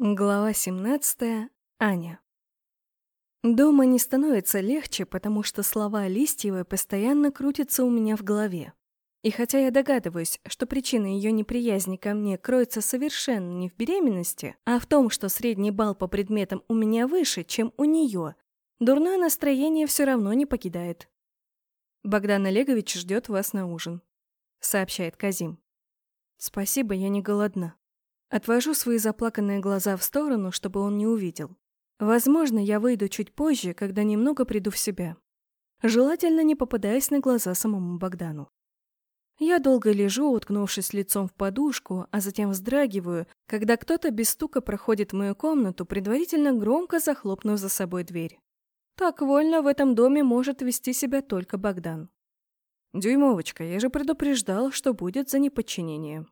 Глава 17. Аня. Дома не становится легче, потому что слова Листьевой постоянно крутятся у меня в голове. И хотя я догадываюсь, что причина ее неприязни ко мне кроется совершенно не в беременности, а в том, что средний балл по предметам у меня выше, чем у нее, дурное настроение все равно не покидает. «Богдан Олегович ждет вас на ужин», — сообщает Казим. «Спасибо, я не голодна». Отвожу свои заплаканные глаза в сторону, чтобы он не увидел. Возможно, я выйду чуть позже, когда немного приду в себя. Желательно не попадаясь на глаза самому Богдану. Я долго лежу, уткнувшись лицом в подушку, а затем вздрагиваю, когда кто-то без стука проходит в мою комнату, предварительно громко захлопнув за собой дверь. Так вольно в этом доме может вести себя только Богдан. «Дюймовочка, я же предупреждал, что будет за неподчинение»,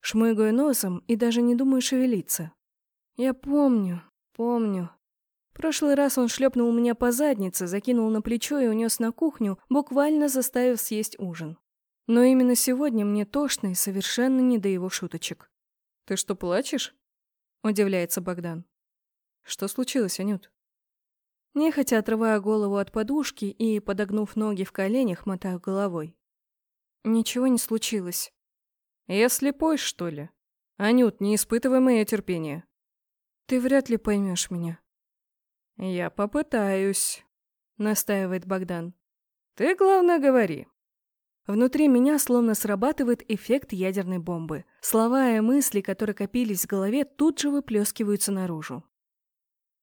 Шмыгаю носом и даже не думаю шевелиться. Я помню, помню. Прошлый раз он шлепнул меня по заднице, закинул на плечо и унес на кухню, буквально заставив съесть ужин. Но именно сегодня мне тошно и совершенно не до его шуточек. «Ты что, плачешь?» – удивляется Богдан. «Что случилось, Анют?» Нехотя отрывая голову от подушки и, подогнув ноги в коленях, мотаю головой. «Ничего не случилось. Я слепой, что ли? Анют, не испытывай мое терпение. Ты вряд ли поймешь меня. Я попытаюсь, настаивает Богдан. Ты, главное, говори. Внутри меня словно срабатывает эффект ядерной бомбы. Слова и мысли, которые копились в голове, тут же выплескиваются наружу.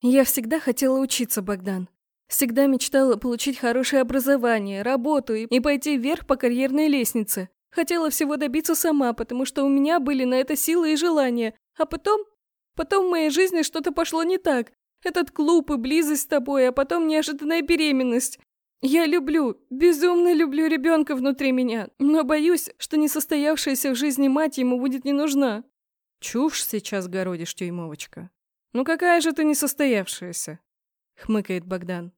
Я всегда хотела учиться, Богдан. Всегда мечтала получить хорошее образование, работу и пойти вверх по карьерной лестнице. Хотела всего добиться сама, потому что у меня были на это силы и желания. А потом... Потом в моей жизни что-то пошло не так. Этот клуб и близость с тобой, а потом неожиданная беременность. Я люблю, безумно люблю ребенка внутри меня, но боюсь, что несостоявшаяся в жизни мать ему будет не нужна. Чушь сейчас городишь, тюймовочка. Ну какая же ты несостоявшаяся? Хмыкает Богдан.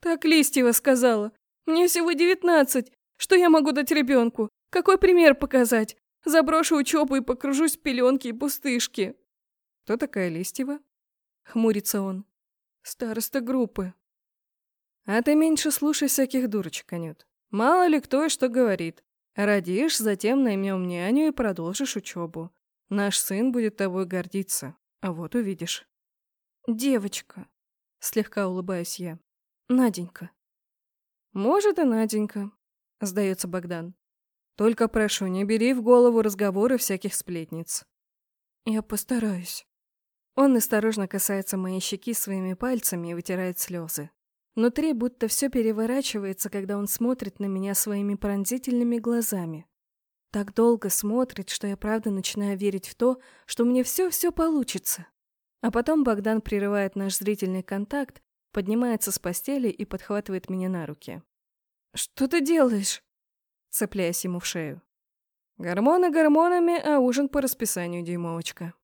Так Листьева сказала. Мне всего девятнадцать. Что я могу дать ребенку? Какой пример показать? Заброшу учебу и покружусь в пеленке и пустышке. Кто такая Листьева? Хмурится он. Староста группы. А ты меньше слушай всяких дурочек, Анют. Мало ли кто и что говорит. Родишь, затем наймем няню и продолжишь учебу. Наш сын будет тобой гордиться. А вот увидишь. Девочка. Слегка улыбаюсь я. Наденька. Может и Наденька, сдается Богдан. Только прошу, не бери в голову разговоры всяких сплетниц. Я постараюсь. Он осторожно касается моей щеки своими пальцами и вытирает слезы. Внутри будто все переворачивается, когда он смотрит на меня своими пронзительными глазами. Так долго смотрит, что я правда начинаю верить в то, что мне все-все получится. А потом Богдан прерывает наш зрительный контакт, поднимается с постели и подхватывает меня на руки. «Что ты делаешь?» цепляясь ему в шею. Гормоны гормонами, а ужин по расписанию, дюймовочка.